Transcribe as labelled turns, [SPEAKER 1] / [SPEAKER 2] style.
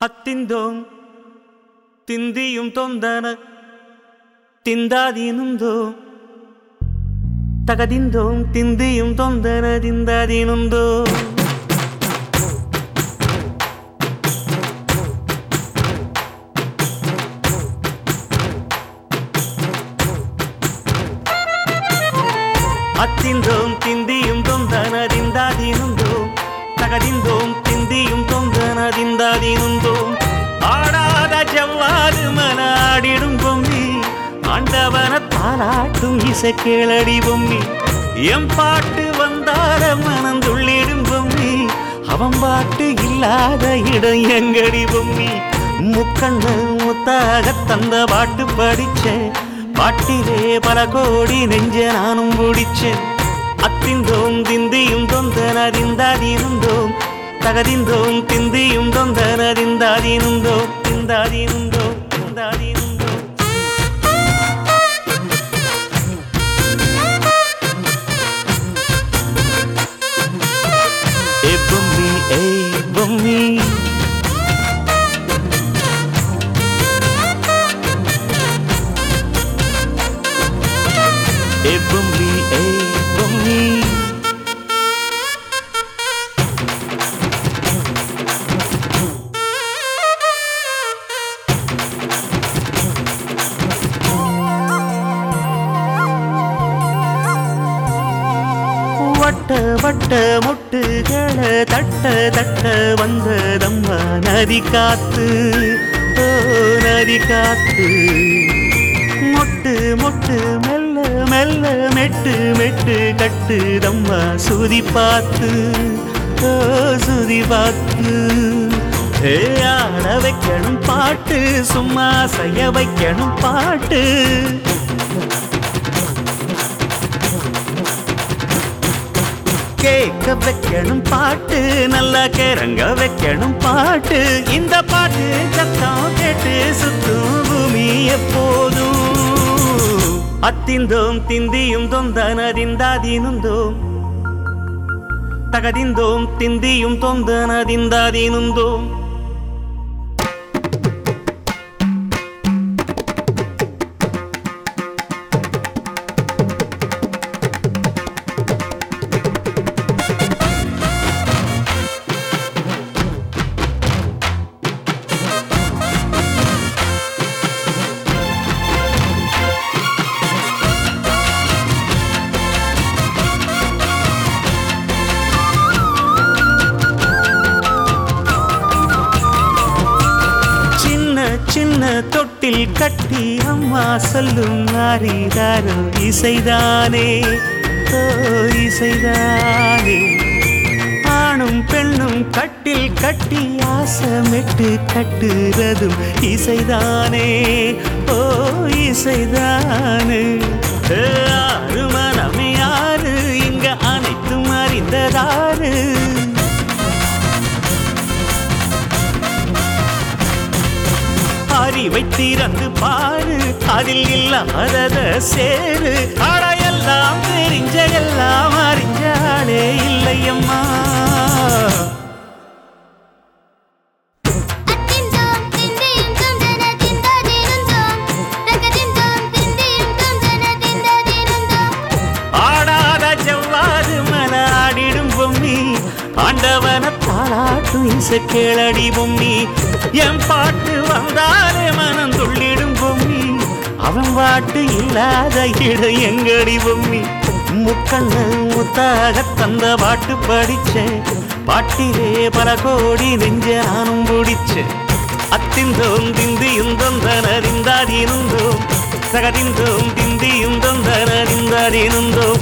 [SPEAKER 1] അത്തിന്തോം തിന്തിയും തൊന്തന തിന്താതീനുന്തോ തകതിന്തോം തിന്തിയും തൊന്തന തിന്താതീനുന്തോ അത്തിന്തോം തിന്തിയും തൊന്തന மனத்தாலாட்டும் இசை கேளடி பொம்மி. எம் பாட்டு வந்தார மனந்துள்ளிடும் பொம்மி. அவன் பாட்டு இல்லாத இடம் எங்கடி பொம்மி. முக்கண்ணு முத்தாக தந்த பாட்டு படிச்சேன் பாட்டிலே பல கோடி நெஞ்ச நானும் பிடிச்சேன் அத்திந்தோம் திந்தியும் தொந்தனறிந்தாதிருந்தோம் தகதிந்தோம் திந்தியும் தொந்தனறிந்தாதிருந்தோம் திந்தாதிருந்தோம். வட்ட வட்ட முட்டுகள தட்ட தட்ட வந்ததம்மா நதி காத்து. ஓ நதி காத்து. மொட்டு மொட்டு நல்ல மெல்ல மெட்டு மெட்டு கட்டுதம்மா சுதி பார்த்து ஓ சுதி பார்த்து. ஆட வைக்கணும் பாட்டு சும்மா செய்ய வைக்கணும் பாட்டு. கேட்க வைக்கணும் பாட்டு நல்லா கிறங்க வைக்கணும் பாட்டு. இந்த பாட்டு சத்தம் கேட்டு சுத்தும் பூமி எப்போதும். அத்திந்தோம் திந்தியும் தொந்தனதிந்தாதீனுந்தோம் தகதிந்தோம் திந்தியும் தொந்தனதிந்தாதீனுந்தோம் சின்ன தொட்டில் கட்டி அம்மா சொல்லும் ஆரிதாரோ இசைதானே ஓ இசைதானே. ஆணும் பெண்ணும் கட்டில் கட்டி ஆசமிட்டு கட்டுறதும் இசைதானே ஓ இசைதானே. அறிவை திறந்து பாரு. அதில் இல்லாதத சேரு. தெரிஞ்ச எல்லாம் இல்லையம்மா.
[SPEAKER 2] திந்தாதீனுந்தோம் தகதிந்தோம் திந்தியும் தொந்தன திந்தாதீனுந்தோம்
[SPEAKER 1] ஆடாத செவ்வாது மலாடிடும் பொம்மி. ஆண்டவன பாராட்டும் இசை கேளடி பொம்மி. என் பாட்டு வந்தாலே மனம் துள்ளிடும் பொம்மி. அவன் பாட்டு இல்லாத இடம் எங்கடி பொம்மி. முக்கண்ணு முத்தாக தந்த பாட்டு படிச்சேன். பாட்டிலே பல கோடி நெஞ்ச நானும் பிடிச்சேன். அத்திந்தோம் திந்தியும் தொந்தனறிந்தாதீனுந்தோம் தகதிந்தோம் திந்தியும் தொந்தனறிந்தாதீனுந்தோம்